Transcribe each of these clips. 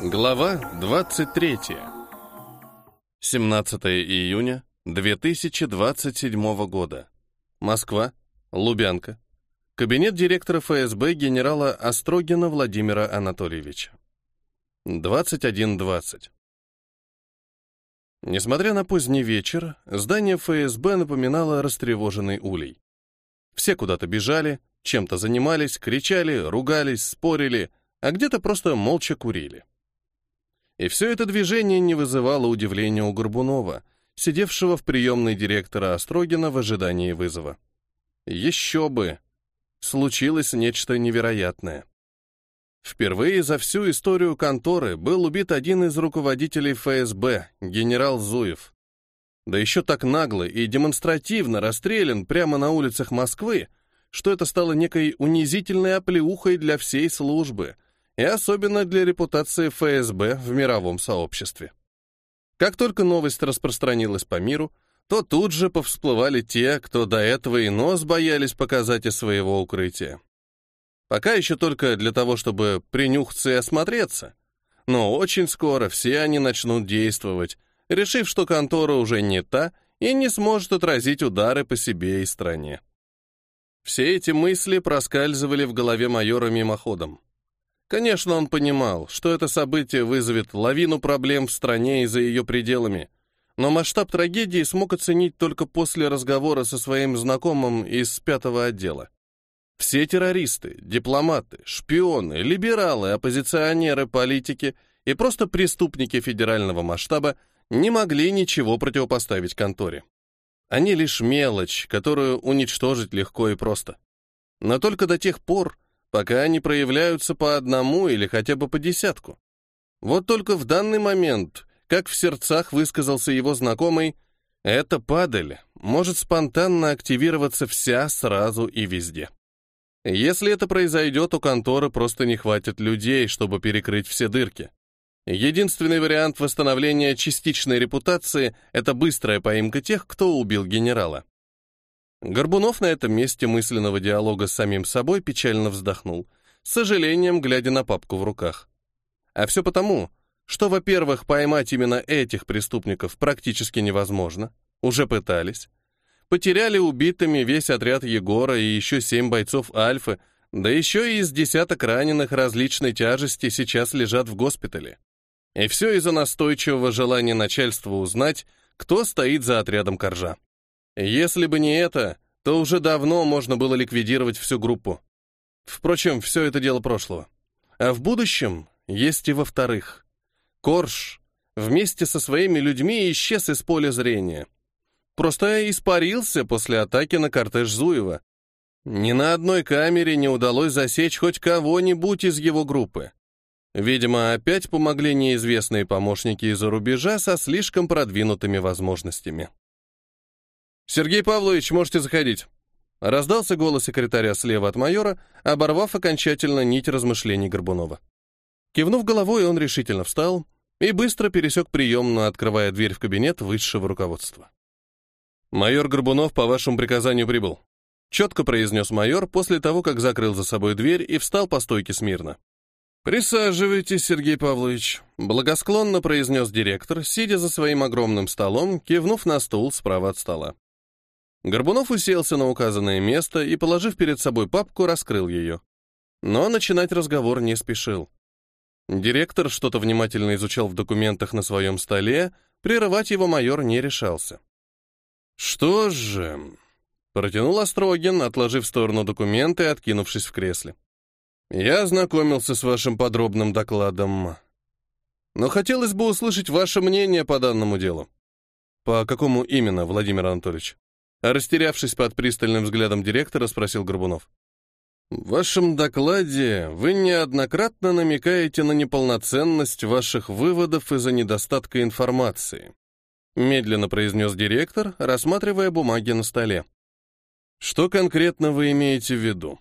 Глава 23. 17 июня 2027 года. Москва, Лубянка. Кабинет директора ФСБ генерала Острогина Владимира Анатольевича. 21.20. Несмотря на поздний вечер, здание ФСБ напоминало растревоженный улей. Все куда-то бежали, чем-то занимались, кричали, ругались, спорили, а где-то просто молча курили. И все это движение не вызывало удивления у Горбунова, сидевшего в приемной директора Острогина в ожидании вызова. Еще бы! Случилось нечто невероятное. Впервые за всю историю конторы был убит один из руководителей ФСБ, генерал Зуев. Да еще так нагло и демонстративно расстрелян прямо на улицах Москвы, что это стало некой унизительной оплеухой для всей службы, и особенно для репутации ФСБ в мировом сообществе. Как только новость распространилась по миру, то тут же повсплывали те, кто до этого и нос боялись показать из своего укрытия. Пока еще только для того, чтобы принюхаться и осмотреться, но очень скоро все они начнут действовать, решив, что контора уже не та и не сможет отразить удары по себе и стране. Все эти мысли проскальзывали в голове майора мимоходом. Конечно, он понимал, что это событие вызовет лавину проблем в стране и за ее пределами, но масштаб трагедии смог оценить только после разговора со своим знакомым из пятого отдела. Все террористы, дипломаты, шпионы, либералы, оппозиционеры, политики и просто преступники федерального масштаба не могли ничего противопоставить конторе. Они лишь мелочь, которую уничтожить легко и просто. Но только до тех пор, пока они проявляются по одному или хотя бы по десятку. Вот только в данный момент, как в сердцах высказался его знакомый, эта падаль может спонтанно активироваться вся сразу и везде. Если это произойдет, у конторы просто не хватит людей, чтобы перекрыть все дырки. Единственный вариант восстановления частичной репутации — это быстрая поимка тех, кто убил генерала. Горбунов на этом месте мысленного диалога с самим собой печально вздохнул, с сожалением глядя на папку в руках. А все потому, что, во-первых, поймать именно этих преступников практически невозможно, уже пытались, потеряли убитыми весь отряд Егора и еще семь бойцов Альфы, да еще и из десяток раненых различной тяжести сейчас лежат в госпитале. И все из-за настойчивого желания начальства узнать, кто стоит за отрядом Коржа. Если бы не это, то уже давно можно было ликвидировать всю группу. Впрочем, все это дело прошлого. А в будущем есть и во-вторых. Корж вместе со своими людьми исчез из поля зрения. Просто испарился после атаки на кортеж Зуева. Ни на одной камере не удалось засечь хоть кого-нибудь из его группы. Видимо, опять помогли неизвестные помощники из-за рубежа со слишком продвинутыми возможностями. «Сергей Павлович, можете заходить». Раздался голос секретаря слева от майора, оборвав окончательно нить размышлений Горбунова. Кивнув головой, он решительно встал и быстро пересек приемную, открывая дверь в кабинет высшего руководства. «Майор Горбунов по вашему приказанию прибыл», четко произнес майор после того, как закрыл за собой дверь и встал по стойке смирно. «Присаживайтесь, Сергей Павлович», — благосклонно произнес директор, сидя за своим огромным столом, кивнув на стул справа от стола. Горбунов уселся на указанное место и, положив перед собой папку, раскрыл ее. Но начинать разговор не спешил. Директор что-то внимательно изучал в документах на своем столе, прерывать его майор не решался. «Что же...» — протянул Острогин, отложив в сторону документы и откинувшись в кресле. «Я ознакомился с вашим подробным докладом, но хотелось бы услышать ваше мнение по данному делу». «По какому именно, Владимир Анатольевич?» Растерявшись под пристальным взглядом директора, спросил Горбунов. В вашем докладе вы неоднократно намекаете на неполноценность ваших выводов из-за недостатка информации, медленно произнес директор, рассматривая бумаги на столе. Что конкретно вы имеете в виду?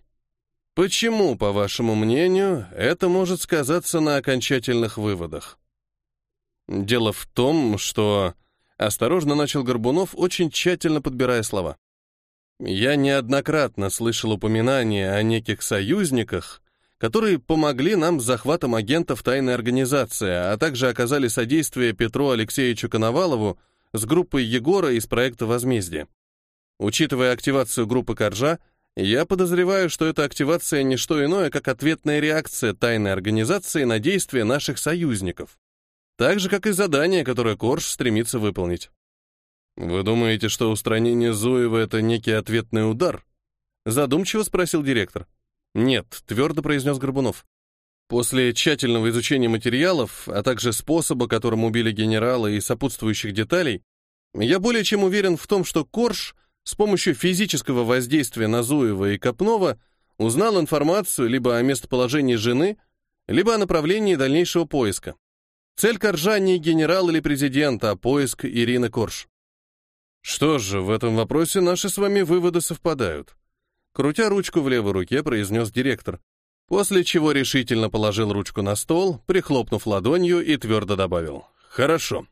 Почему, по вашему мнению, это может сказаться на окончательных выводах? Дело в том, что Осторожно начал Горбунов, очень тщательно подбирая слова. Я неоднократно слышал упоминания о неких союзниках, которые помогли нам с захватом агентов тайной организации, а также оказали содействие Петру Алексеевичу Коновалову с группой Егора из проекта «Возмездие». Учитывая активацию группы Коржа, я подозреваю, что эта активация не что иное, как ответная реакция тайной организации на действия наших союзников. Так же, как и задание, которое Корж стремится выполнить. «Вы думаете, что устранение Зуева — это некий ответный удар?» Задумчиво спросил директор. «Нет», — твердо произнес Горбунов. После тщательного изучения материалов, а также способа, которым убили генерала и сопутствующих деталей, я более чем уверен в том, что Корж с помощью физического воздействия на Зуева и Копнова узнал информацию либо о местоположении жены, либо о направлении дальнейшего поиска. Цель Коржа не генерал или президент, а поиск Ирины Корж. Что же, в этом вопросе наши с вами выводы совпадают. Крутя ручку в левой руке, произнес директор, после чего решительно положил ручку на стол, прихлопнув ладонью и твердо добавил. «Хорошо.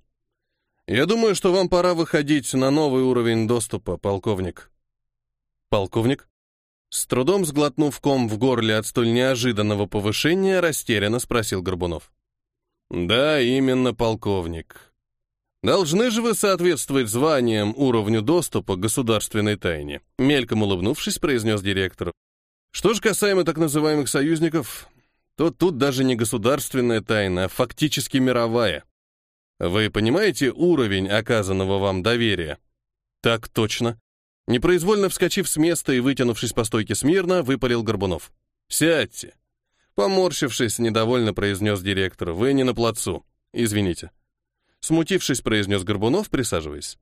Я думаю, что вам пора выходить на новый уровень доступа, полковник». «Полковник?» С трудом сглотнув ком в горле от столь неожиданного повышения, растерянно спросил Горбунов. «Да, именно полковник. Должны же вы соответствовать званиям уровню доступа к государственной тайне», мельком улыбнувшись, произнес директор. «Что же касаемо так называемых союзников, то тут даже не государственная тайна, а фактически мировая. Вы понимаете уровень оказанного вам доверия?» «Так точно». Непроизвольно вскочив с места и вытянувшись по стойке смирно, выпалил Горбунов. «Сядьте. Поморщившись, недовольно произнес директор. «Вы не на плацу. Извините». Смутившись, произнес Горбунов, присаживаясь.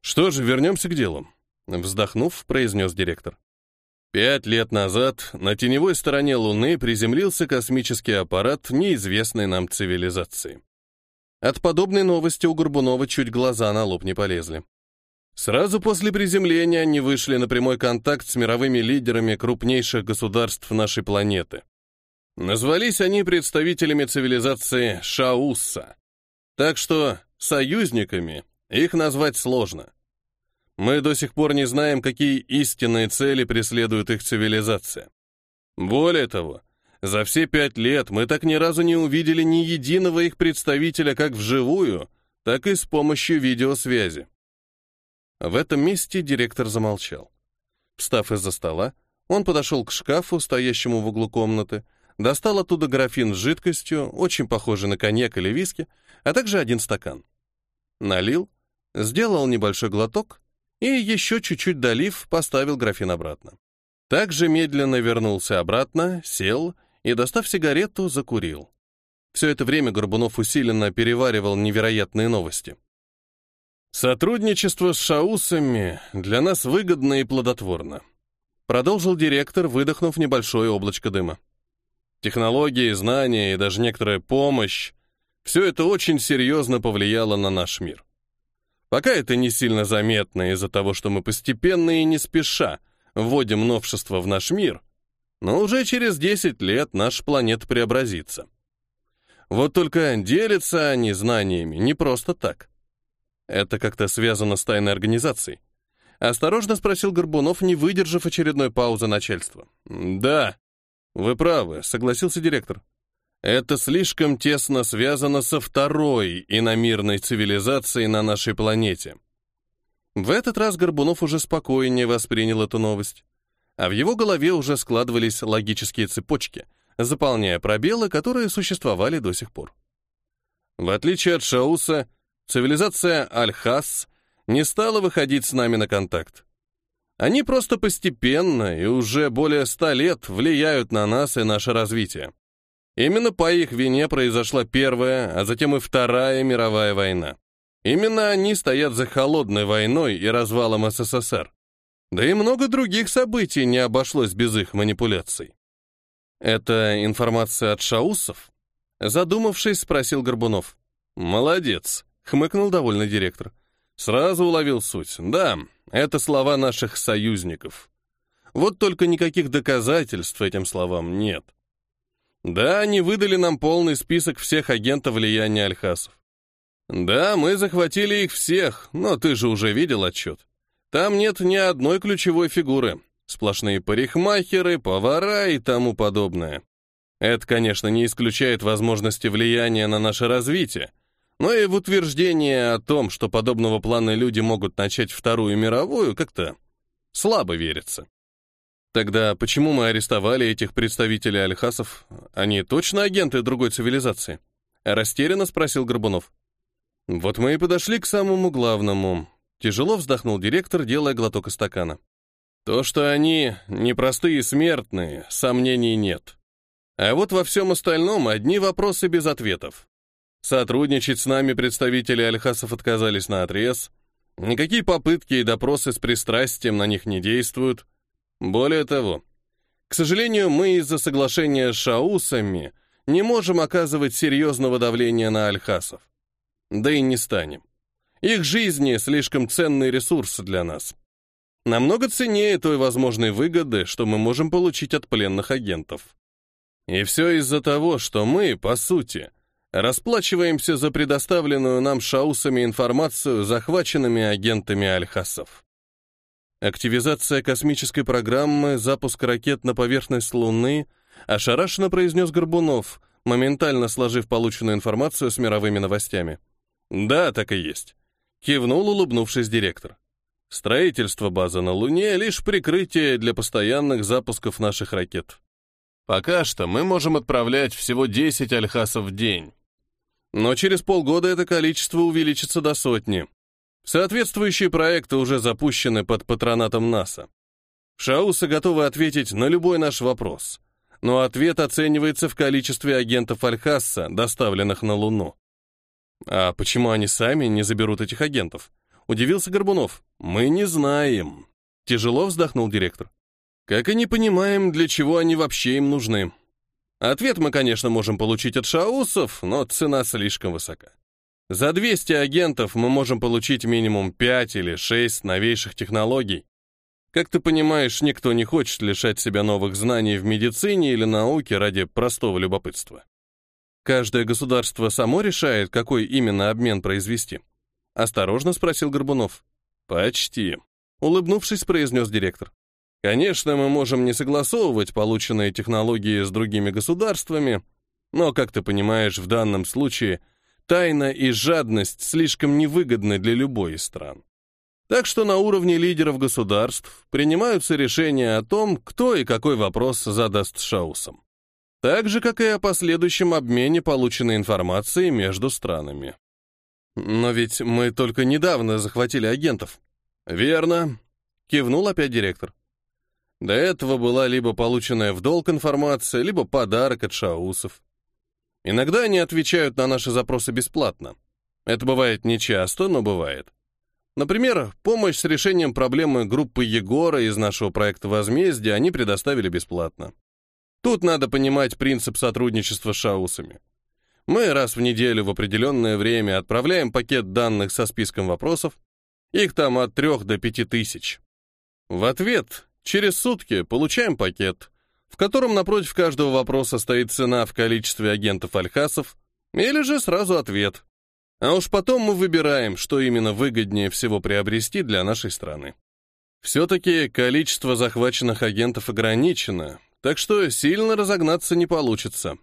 «Что же, вернемся к делу», — вздохнув, произнес директор. Пять лет назад на теневой стороне Луны приземлился космический аппарат неизвестной нам цивилизации. От подобной новости у Горбунова чуть глаза на лоб не полезли. Сразу после приземления они вышли на прямой контакт с мировыми лидерами крупнейших государств нашей планеты. Назвались они представителями цивилизации Шаусса. Так что союзниками их назвать сложно. Мы до сих пор не знаем, какие истинные цели преследует их цивилизация. Более того, за все пять лет мы так ни разу не увидели ни единого их представителя как вживую, так и с помощью видеосвязи. В этом месте директор замолчал. Встав из-за стола, он подошел к шкафу, стоящему в углу комнаты, Достал оттуда графин с жидкостью, очень похожий на коньяк или виски, а также один стакан. Налил, сделал небольшой глоток и, еще чуть-чуть долив, поставил графин обратно. Также медленно вернулся обратно, сел и, достав сигарету, закурил. Все это время Горбунов усиленно переваривал невероятные новости. «Сотрудничество с шаусами для нас выгодно и плодотворно», продолжил директор, выдохнув небольшое облачко дыма. Технологии, знания и даже некоторая помощь — все это очень серьезно повлияло на наш мир. Пока это не сильно заметно из-за того, что мы постепенно и не спеша вводим новшества в наш мир, но уже через 10 лет наша планета преобразится. Вот только делятся они знаниями не просто так. Это как-то связано с тайной организацией. Осторожно спросил Горбунов, не выдержав очередной паузы начальства. «Да», «Вы правы», — согласился директор. «Это слишком тесно связано со второй иномирной цивилизацией на нашей планете». В этот раз Горбунов уже спокойнее воспринял эту новость, а в его голове уже складывались логические цепочки, заполняя пробелы, которые существовали до сих пор. В отличие от Шауса, цивилизация Аль-Хас не стала выходить с нами на контакт. Они просто постепенно и уже более ста лет влияют на нас и наше развитие. Именно по их вине произошла Первая, а затем и Вторая мировая война. Именно они стоят за холодной войной и развалом СССР. Да и много других событий не обошлось без их манипуляций. Это информация от шаусов? Задумавшись, спросил Горбунов. Молодец, хмыкнул довольный директор. Сразу уловил суть. Да, это слова наших союзников. Вот только никаких доказательств этим словам нет. Да, они выдали нам полный список всех агентов влияния Альхасов. Да, мы захватили их всех, но ты же уже видел отчет. Там нет ни одной ключевой фигуры. Сплошные парикмахеры, повара и тому подобное. Это, конечно, не исключает возможности влияния на наше развитие, но и в утверждение о том, что подобного плана люди могут начать Вторую мировую, как-то слабо верится. Тогда почему мы арестовали этих представителей альхасов? Они точно агенты другой цивилизации? Растерянно спросил Горбунов. Вот мы и подошли к самому главному. Тяжело вздохнул директор, делая глоток из стакана. То, что они непростые смертные, сомнений нет. А вот во всем остальном одни вопросы без ответов. Сотрудничать с нами представители Альхасов отказались на отрез. Никакие попытки и допросы с пристрастием на них не действуют. Более того, к сожалению, мы из-за соглашения с шаусами не можем оказывать серьезного давления на Альхасов. Да и не станем. Их жизни слишком ценный ресурс для нас. Намного ценнее той возможной выгоды, что мы можем получить от пленных агентов. И все из-за того, что мы, по сути, расплачиваемся за предоставленную нам шаусами информацию захваченными агентами Альхасов. Активизация космической программы, запуск ракет на поверхность Луны, ошарашенно произнес Горбунов, моментально сложив полученную информацию с мировыми новостями. Да, так и есть. Кивнул, улыбнувшись директор. Строительство базы на Луне — лишь прикрытие для постоянных запусков наших ракет. Пока что мы можем отправлять всего 10 альхасов в день. Но через полгода это количество увеличится до сотни. Соответствующие проекты уже запущены под патронатом НАСА. Шаусы готовы ответить на любой наш вопрос, но ответ оценивается в количестве агентов Альхасса, доставленных на Луну. А почему они сами не заберут этих агентов? Удивился Горбунов. Мы не знаем. Тяжело вздохнул директор. Как и не понимаем, для чего они вообще им нужны. Ответ мы, конечно, можем получить от шаусов, но цена слишком высока. За 200 агентов мы можем получить минимум 5 или 6 новейших технологий. Как ты понимаешь, никто не хочет лишать себя новых знаний в медицине или науке ради простого любопытства. Каждое государство само решает, какой именно обмен произвести. Осторожно спросил Горбунов. Почти. Улыбнувшись, произнес директор. Конечно, мы можем не согласовывать полученные технологии с другими государствами, но, как ты понимаешь, в данном случае тайна и жадность слишком невыгодны для любой из стран. Так что на уровне лидеров государств принимаются решения о том, кто и какой вопрос задаст Шаусам. Так же, как и о последующем обмене полученной информации между странами. Но ведь мы только недавно захватили агентов. Верно, кивнул опять директор. До этого была либо полученная в долг информация, либо подарок от шаусов. Иногда они отвечают на наши запросы бесплатно. Это бывает нечасто, но бывает. Например, помощь с решением проблемы группы Егора из нашего проекта «Возмездие» они предоставили бесплатно. Тут надо понимать принцип сотрудничества с шаусами. Мы раз в неделю в определенное время отправляем пакет данных со списком вопросов, их там от трех до пяти тысяч. В ответ Через сутки получаем пакет, в котором напротив каждого вопроса стоит цена в количестве агентов Альхасов или же сразу ответ. А уж потом мы выбираем, что именно выгоднее всего приобрести для нашей страны. Все-таки количество захваченных агентов ограничено, так что сильно разогнаться не получится.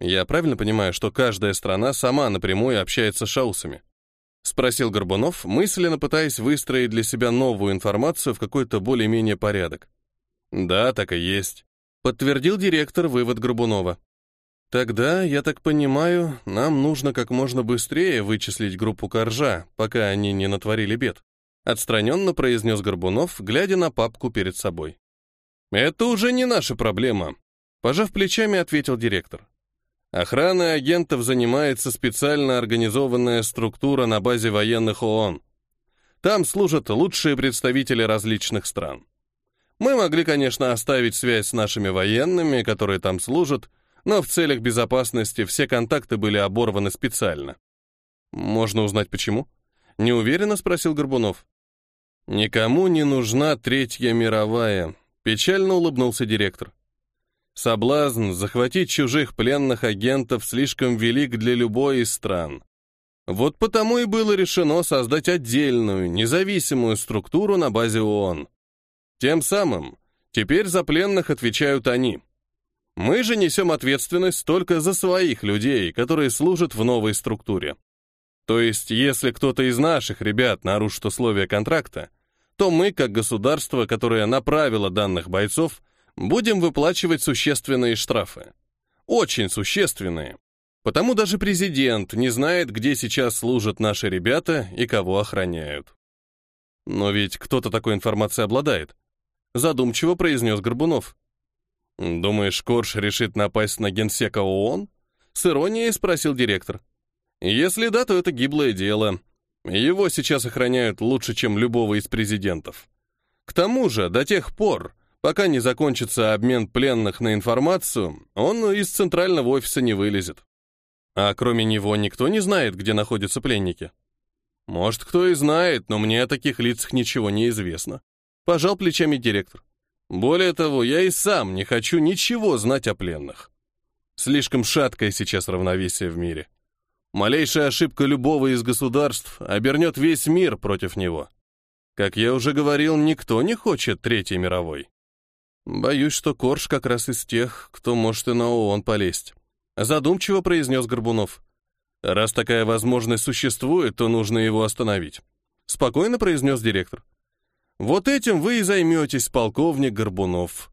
Я правильно понимаю, что каждая страна сама напрямую общается с шаусами? — спросил Горбунов, мысленно пытаясь выстроить для себя новую информацию в какой-то более-менее порядок. «Да, так и есть», — подтвердил директор вывод Горбунова. «Тогда, я так понимаю, нам нужно как можно быстрее вычислить группу Коржа, пока они не натворили бед», — отстраненно произнес Горбунов, глядя на папку перед собой. «Это уже не наша проблема», — пожав плечами, ответил директор. Охраной агентов занимается специально организованная структура на базе военных ООН. Там служат лучшие представители различных стран. Мы могли, конечно, оставить связь с нашими военными, которые там служат, но в целях безопасности все контакты были оборваны специально. Можно узнать почему? Неуверенно спросил Горбунов. Никому не нужна Третья мировая, печально улыбнулся директор. Соблазн захватить чужих пленных агентов слишком велик для любой из стран. Вот потому и было решено создать отдельную, независимую структуру на базе ООН. Тем самым теперь за пленных отвечают они. Мы же несем ответственность только за своих людей, которые служат в новой структуре. То есть, если кто-то из наших ребят нарушит условия контракта, то мы, как государство, которое направило данных бойцов, будем выплачивать существенные штрафы. Очень существенные. Потому даже президент не знает, где сейчас служат наши ребята и кого охраняют. Но ведь кто-то такой информацией обладает. Задумчиво произнес Горбунов. «Думаешь, Корж решит напасть на генсека ООН?» С иронией спросил директор. «Если да, то это гиблое дело. Его сейчас охраняют лучше, чем любого из президентов. К тому же, до тех пор, пока не закончится обмен пленных на информацию, он из центрального офиса не вылезет. А кроме него никто не знает, где находятся пленники. Может, кто и знает, но мне о таких лицах ничего не известно. Пожал плечами директор. Более того, я и сам не хочу ничего знать о пленных. Слишком шаткое сейчас равновесие в мире. Малейшая ошибка любого из государств обернет весь мир против него. Как я уже говорил, никто не хочет Третьей мировой. Боюсь, что Корж как раз из тех, кто может и на ООН полезть. Задумчиво произнес Горбунов. Раз такая возможность существует, то нужно его остановить. Спокойно произнес директор. Вот этим вы и займетесь, полковник Горбунов.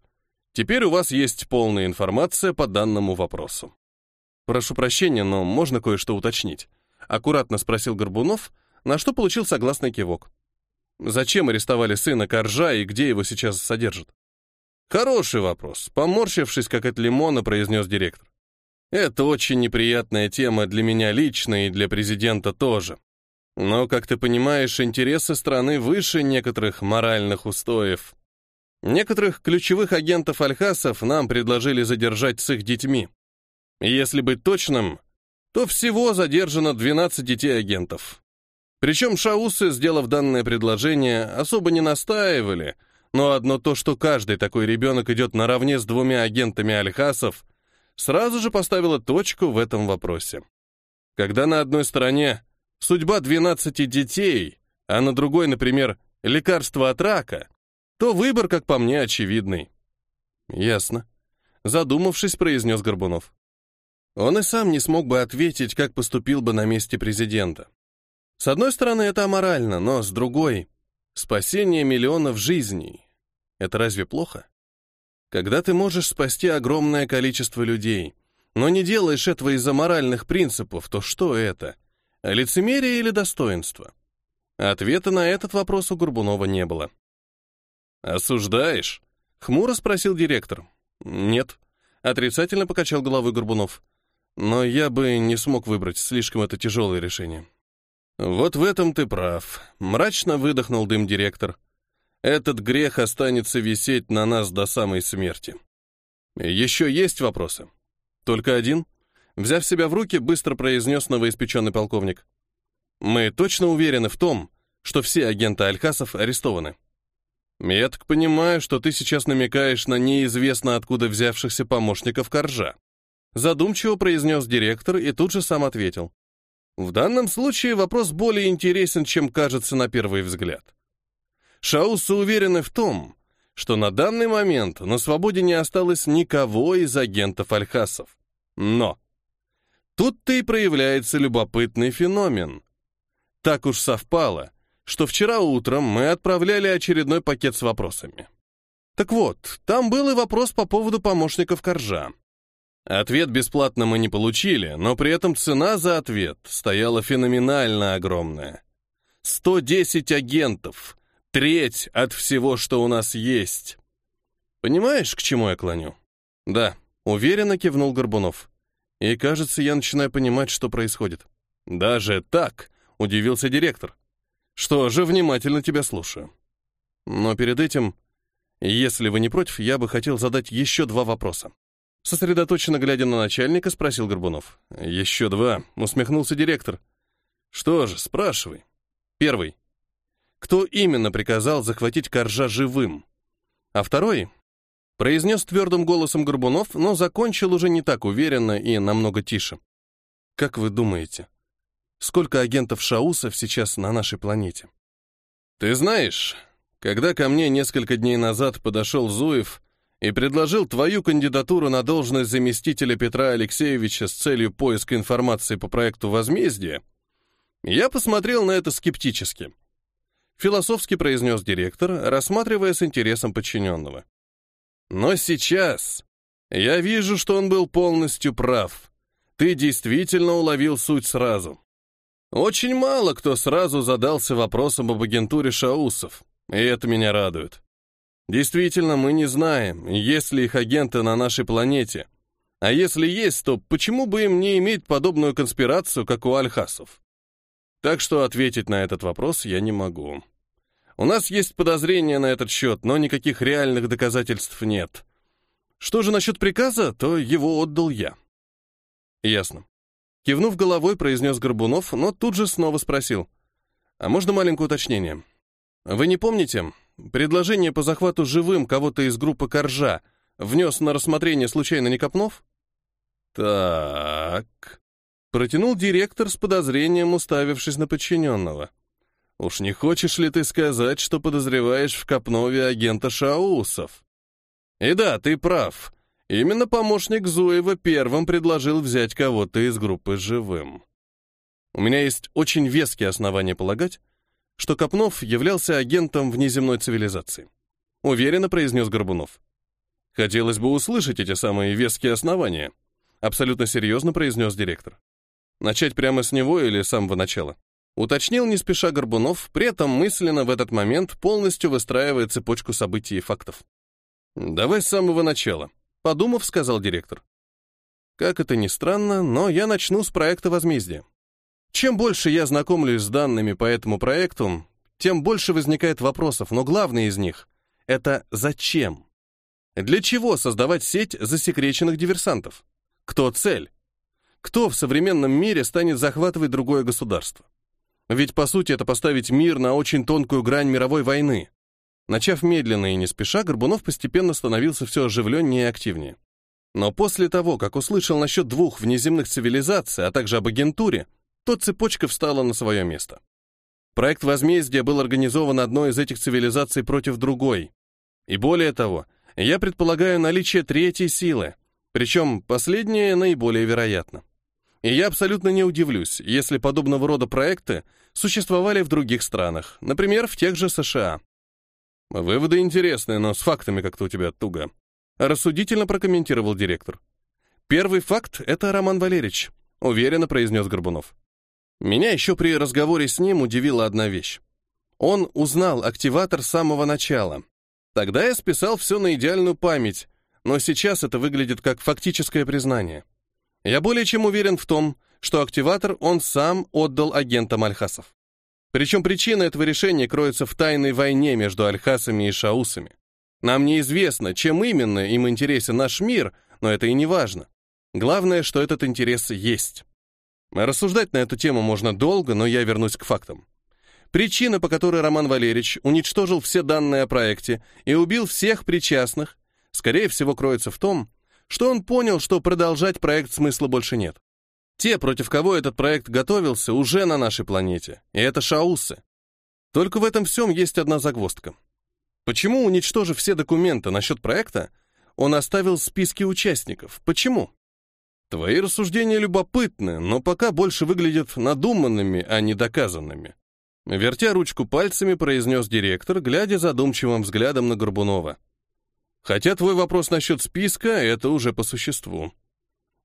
Теперь у вас есть полная информация по данному вопросу. Прошу прощения, но можно кое-что уточнить. Аккуратно спросил Горбунов, на что получил согласный кивок. Зачем арестовали сына Коржа и где его сейчас содержат? Хороший вопрос. Поморщившись, как от лимона, произнес директор. Это очень неприятная тема для меня лично и для президента тоже. Но, как ты понимаешь, интересы страны выше некоторых моральных устоев. Некоторых ключевых агентов Альхасов нам предложили задержать с их детьми. Если быть точным, то всего задержано 12 детей агентов. Причем шаусы, сделав данное предложение, особо не настаивали, но одно то, что каждый такой ребенок идет наравне с двумя агентами Альхасов, сразу же поставила точку в этом вопросе. Когда на одной стороне судьба 12 детей, а на другой, например, лекарство от рака, то выбор, как по мне, очевидный. Ясно. Задумавшись, произнес Горбунов. Он и сам не смог бы ответить, как поступил бы на месте президента. С одной стороны, это аморально, но с другой — спасение миллионов жизней. Это разве плохо? Когда ты можешь спасти огромное количество людей, но не делаешь этого из-за моральных принципов, то что это? Лицемерие или достоинство? Ответа на этот вопрос у Горбунова не было. «Осуждаешь?» — хмуро спросил директор. «Нет», — отрицательно покачал головой Горбунов. «Но я бы не смог выбрать, слишком это тяжелое решение». «Вот в этом ты прав», — мрачно выдохнул дым директор этот грех останется висеть на нас до самой смерти. Еще есть вопросы? Только один? Взяв себя в руки, быстро произнес новоиспеченный полковник. Мы точно уверены в том, что все агенты Алькасов арестованы. Я так понимаю, что ты сейчас намекаешь на неизвестно откуда взявшихся помощников Коржа. Задумчиво произнес директор и тут же сам ответил. В данном случае вопрос более интересен, чем кажется на первый взгляд. Шаусы уверены в том, что на данный момент на свободе не осталось никого из агентов Альхасов. Но тут-то и проявляется любопытный феномен. Так уж совпало, что вчера утром мы отправляли очередной пакет с вопросами. Так вот, там был и вопрос по поводу помощников Коржа. Ответ бесплатно мы не получили, но при этом цена за ответ стояла феноменально огромная. 110 агентов, Треть от всего, что у нас есть. Понимаешь, к чему я клоню? Да, уверенно кивнул Горбунов. И, кажется, я начинаю понимать, что происходит. Даже так, удивился директор. Что же, внимательно тебя слушаю. Но перед этим, если вы не против, я бы хотел задать еще два вопроса. Сосредоточенно глядя на начальника, спросил Горбунов. «Еще два», — усмехнулся директор. «Что же, спрашивай». Первый. Кто именно приказал захватить Коржа живым? А второй произнес твердым голосом Горбунов, но закончил уже не так уверенно и намного тише. Как вы думаете, сколько агентов Шаусов сейчас на нашей планете? Ты знаешь, Когда ко мне несколько дней назад подошел Зуев и предложил твою кандидатуру на должность заместителя Петра Алексеевича с целью поиска информации по проекту «Возмездие», я посмотрел на это скептически. Философски произнес директор, рассматривая с интересом подчиненного. Но сейчас я вижу, что он был полностью прав. Ты действительно уловил суть сразу. Очень мало кто сразу задался вопросом об агентуре шаусов, и это меня радует. Действительно, мы не знаем, есть ли их агенты на нашей планете. А если есть, то почему бы им не иметь подобную конспирацию, как у альхасов? Так что ответить на этот вопрос я не могу. У нас есть подозрения на этот счет, но никаких реальных доказательств нет. Что же насчет приказа, то его отдал я. Ясно. Кивнув головой, произнес Горбунов, но тут же снова спросил. А можно маленькое уточнение? Вы не помните, предложение по захвату живым кого-то из группы Коржа внес на рассмотрение случайно не Копнов? Так. Протянул директор с подозрением, уставившись на подчиненного. Уж не хочешь ли ты сказать, что подозреваешь в Копнове агента Шаусов? И да, ты прав. Именно помощник Зуева первым предложил взять кого-то из группы живым. У меня есть очень веские основания полагать, что Копнов являлся агентом внеземной цивилизации. Уверенно произнес Горбунов. Хотелось бы услышать эти самые веские основания. Абсолютно серьезно произнес директор. Начать прямо с него или с самого начала? Уточнил не спеша Горбунов, при этом мысленно в этот момент полностью выстраивая цепочку событий и фактов. «Давай с самого начала», — подумав, сказал директор. Как это ни странно, но я начну с проекта возмездия. Чем больше я знакомлюсь с данными по этому проекту, тем больше возникает вопросов, но главный из них — это зачем? Для чего создавать сеть засекреченных диверсантов? Кто цель? Кто в современном мире станет захватывать другое государство? Ведь, по сути, это поставить мир на очень тонкую грань мировой войны. Начав медленно и не спеша, Горбунов постепенно становился все оживленнее и активнее. Но после того, как услышал насчет двух внеземных цивилизаций, а также об агентуре, то цепочка встала на свое место. Проект возмездия был организован одной из этих цивилизаций против другой. И более того, я предполагаю наличие третьей силы, причем последнее наиболее вероятно. И я абсолютно не удивлюсь, если подобного рода проекты существовали в других странах, например, в тех же США. Выводы интересные, но с фактами как-то у тебя туго. Рассудительно прокомментировал директор. Первый факт — это Роман Валерьевич, уверенно произнес Горбунов. Меня еще при разговоре с ним удивила одна вещь. Он узнал активатор с самого начала. Тогда я списал все на идеальную память, но сейчас это выглядит как фактическое признание. Я более чем уверен в том, что активатор он сам отдал агентам Альхасов. Причем причина этого решения кроется в тайной войне между Альхасами и Шаусами. Нам неизвестно, чем именно им интересен наш мир, но это и не важно. Главное, что этот интерес есть. Рассуждать на эту тему можно долго, но я вернусь к фактам. Причина, по которой Роман Валерьевич уничтожил все данные о проекте и убил всех причастных, скорее всего, кроется в том, что он понял, что продолжать проект смысла больше нет. Те, против кого этот проект готовился, уже на нашей планете, и это шаусы. Только в этом всем есть одна загвоздка. Почему, уничтожив все документы насчет проекта, он оставил списки участников? Почему? Твои рассуждения любопытны, но пока больше выглядят надуманными, а не доказанными. Вертя ручку пальцами, произнес директор, глядя задумчивым взглядом на Горбунова. Хотя твой вопрос насчет списка — это уже по существу.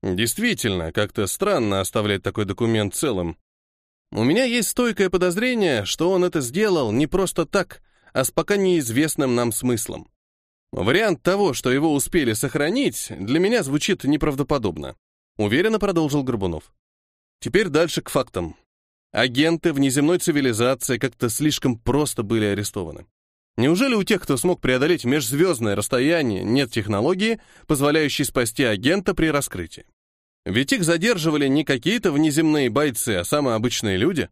Действительно, как-то странно оставлять такой документ целым. У меня есть стойкое подозрение, что он это сделал не просто так, а с пока неизвестным нам смыслом. Вариант того, что его успели сохранить, для меня звучит неправдоподобно. Уверенно продолжил Горбунов. Теперь дальше к фактам. Агенты внеземной цивилизации как-то слишком просто были арестованы. Неужели у тех, кто смог преодолеть межзвездное расстояние, нет технологии, позволяющей спасти агента при раскрытии? Ведь их задерживали не какие-то внеземные бойцы, а самые обычные люди.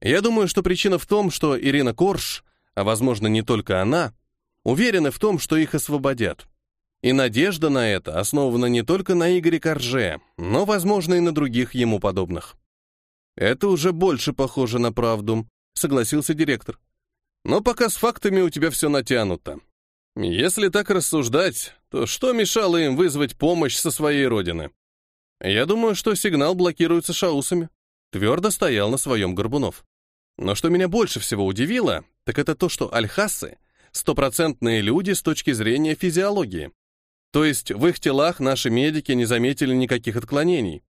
Я думаю, что причина в том, что Ирина Корж, а возможно не только она, уверены в том, что их освободят. И надежда на это основана не только на Игоре Корже, но, возможно, и на других ему подобных. Это уже больше похоже на правду, согласился директор. Но пока с фактами у тебя все натянуто. Если так рассуждать, то что мешало им вызвать помощь со своей родины? Я думаю, что сигнал блокируется шаусами. Твердо стоял на своем Горбунов. Но что меня больше всего удивило, так это то, что альхасы — стопроцентные люди с точки зрения физиологии. То есть в их телах наши медики не заметили никаких отклонений.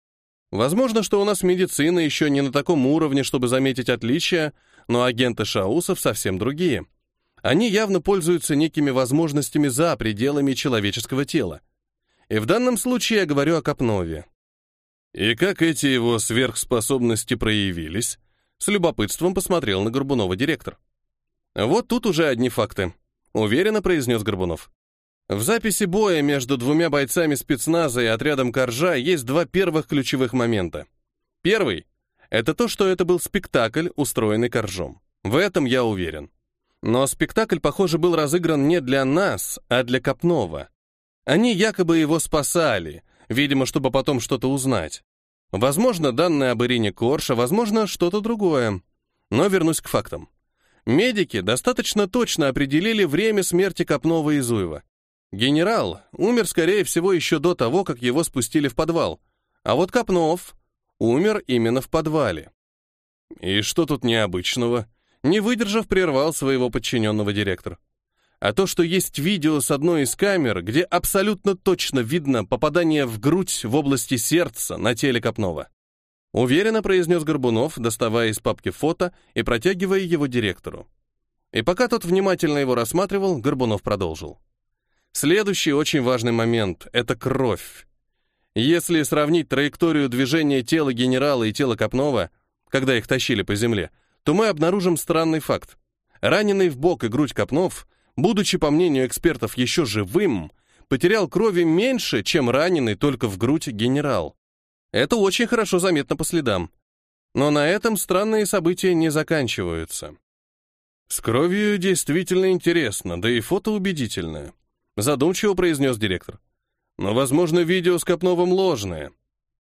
Возможно, что у нас медицина еще не на таком уровне, чтобы заметить отличия, но агенты шаусов совсем другие. Они явно пользуются некими возможностями за пределами человеческого тела. И в данном случае я говорю о Капнове. И как эти его сверхспособности проявились? С любопытством посмотрел на Горбунова директор. Вот тут уже одни факты, уверенно произнес Горбунов. В записи боя между двумя бойцами спецназа и отрядом Коржа есть два первых ключевых момента. Первый — это то, что это был спектакль, устроенный Коржом. В этом я уверен. Но спектакль, похоже, был разыгран не для нас, а для Копнова. Они якобы его спасали, видимо, чтобы потом что-то узнать. Возможно, данные об Ирине Корша, возможно, что-то другое. Но вернусь к фактам. Медики достаточно точно определили время смерти Копнова и Зуева. Генерал умер, скорее всего, еще до того, как его спустили в подвал. А вот Копнов умер именно в подвале. И что тут необычного? Не выдержав, прервал своего подчиненного директор а то, что есть видео с одной из камер, где абсолютно точно видно попадание в грудь в области сердца на теле Копнова. Уверенно произнес Горбунов, доставая из папки фото и протягивая его директору. И пока тот внимательно его рассматривал, Горбунов продолжил. Следующий очень важный момент — это кровь. Если сравнить траекторию движения тела генерала и тела Копнова, когда их тащили по земле, то мы обнаружим странный факт. Раненый в бок и грудь Копнов — будучи, по мнению экспертов, еще живым, потерял крови меньше, чем раненый только в грудь генерал. Это очень хорошо заметно по следам. Но на этом странные события не заканчиваются. С кровью действительно интересно, да и фото убедительное, задумчиво произнес директор. Но, возможно, видео с Копновым ложное.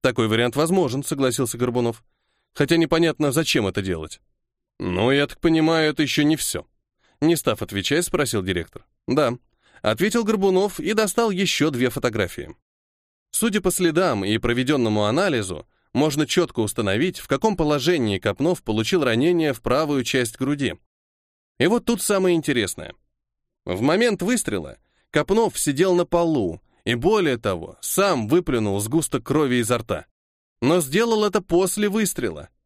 Такой вариант возможен, согласился Горбунов. Хотя непонятно, зачем это делать. Ну, я так понимаю, это еще не все. Не став отвечать, спросил директор. «Да», — ответил Горбунов и достал еще две фотографии. Судя по следам и проведенному анализу, можно четко установить, в каком положении Копнов получил ранение в правую часть груди. И вот тут самое интересное. В момент выстрела Копнов сидел на полу и, более того, сам выплюнул сгусток крови изо рта. Но сделал это после выстрела —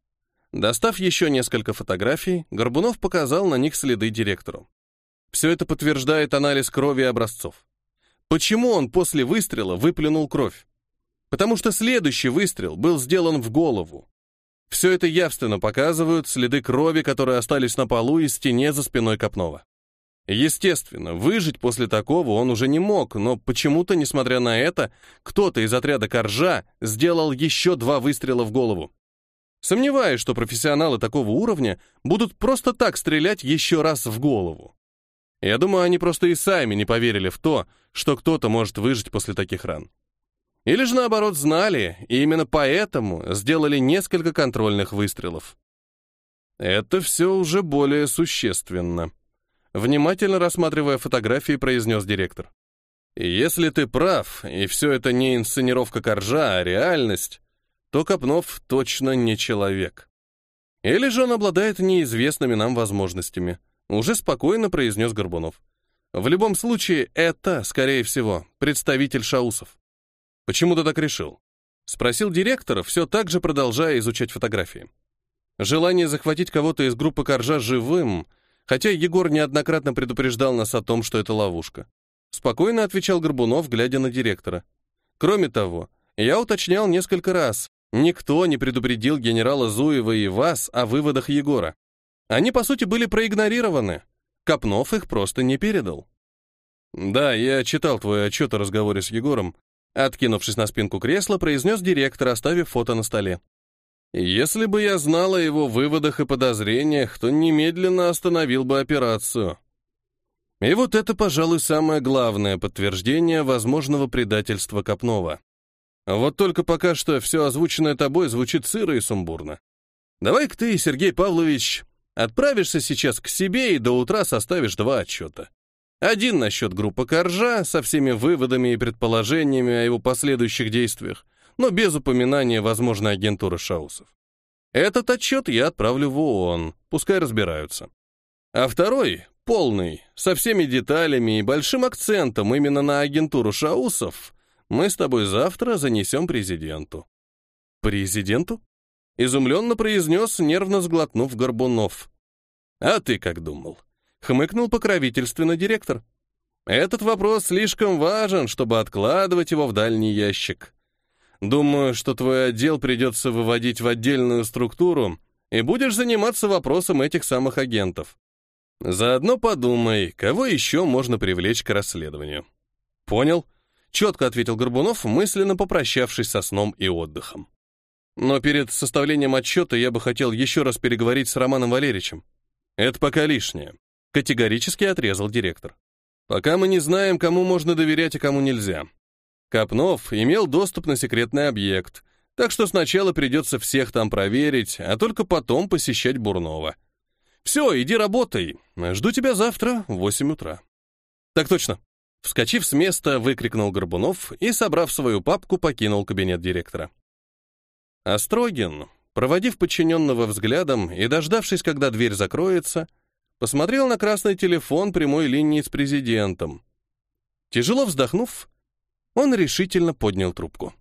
Достав еще несколько фотографий, Горбунов показал на них следы директору. Все это подтверждает анализ крови и образцов. Почему он после выстрела выплюнул кровь? Потому что следующий выстрел был сделан в голову. Все это явственно показывают следы крови, которые остались на полу и стене за спиной Копнова. Естественно, выжить после такого он уже не мог, но почему-то, несмотря на это, кто-то из отряда Коржа сделал еще два выстрела в голову. Сомневаюсь, что профессионалы такого уровня будут просто так стрелять еще раз в голову. Я думаю, они просто и сами не поверили в то, что кто-то может выжить после таких ран. Или же наоборот знали, и именно поэтому сделали несколько контрольных выстрелов. Это все уже более существенно. Внимательно рассматривая фотографии, произнес директор. Если ты прав, и все это не инсценировка коржа, а реальность, то Копнов точно не человек. Или же он обладает неизвестными нам возможностями, уже спокойно произнес Горбунов. В любом случае, это, скорее всего, представитель шаусов. Почему ты так решил? Спросил директор, все так же продолжая изучать фотографии. Желание захватить кого-то из группы Коржа живым, хотя Егор неоднократно предупреждал нас о том, что это ловушка. Спокойно отвечал Горбунов, глядя на директора. Кроме того, я уточнял несколько раз, Никто не предупредил генерала Зуева и вас о выводах Егора. Они, по сути, были проигнорированы. Копнов их просто не передал. «Да, я читал твой отчет о разговоре с Егором», откинувшись на спинку кресла, произнес директор, оставив фото на столе. «Если бы я знал о его выводах и подозрениях, то немедленно остановил бы операцию». И вот это, пожалуй, самое главное подтверждение возможного предательства Копнова. Вот только пока что все озвученное тобой звучит сыро и сумбурно. Давай-ка ты, Сергей Павлович, Отправишься сейчас к себе и до утра составишь два отчета. Один насчет группы Коржа со всеми выводами и предположениями о его последующих действиях, но без упоминания возможной агентуры Шаусов. Этот отчет я отправлю в ООН, пускай разбираются. А второй, полный, со всеми деталями и большим акцентом именно на агентуру Шаусов, мы с тобой завтра занесем президенту. Президенту? Изумленно произнес, нервно сглотнув Горбунов. А ты как думал? Хмыкнул покровительственно директор. Этот вопрос слишком важен, чтобы откладывать его в дальний ящик. Думаю, что твой отдел придется выводить в отдельную структуру и будешь заниматься вопросом этих самых агентов. Заодно подумай, кого еще можно привлечь к расследованию. Понял? Четко ответил Горбунов, мысленно попрощавшись со сном и отдыхом. Но перед составлением отчета я бы хотел еще раз переговорить с Романом Валерьевичем. Это пока лишнее. Категорически отрезал директор. Пока мы не знаем, кому можно доверять, а кому нельзя. Копнов имел доступ на секретный объект, так что сначала придется всех там проверить, а только потом посещать Бурнова. Все, иди работай. Жду тебя завтра в 8 утра. Так точно. Вскочив с места, выкрикнул Горбунов и, собрав свою папку, покинул кабинет директора. Острогин, проводив подчиненного взглядом и дождавшись, когда дверь закроется, посмотрел на красный телефон прямой линии с президентом. Тяжело вздохнув, он решительно поднял трубку.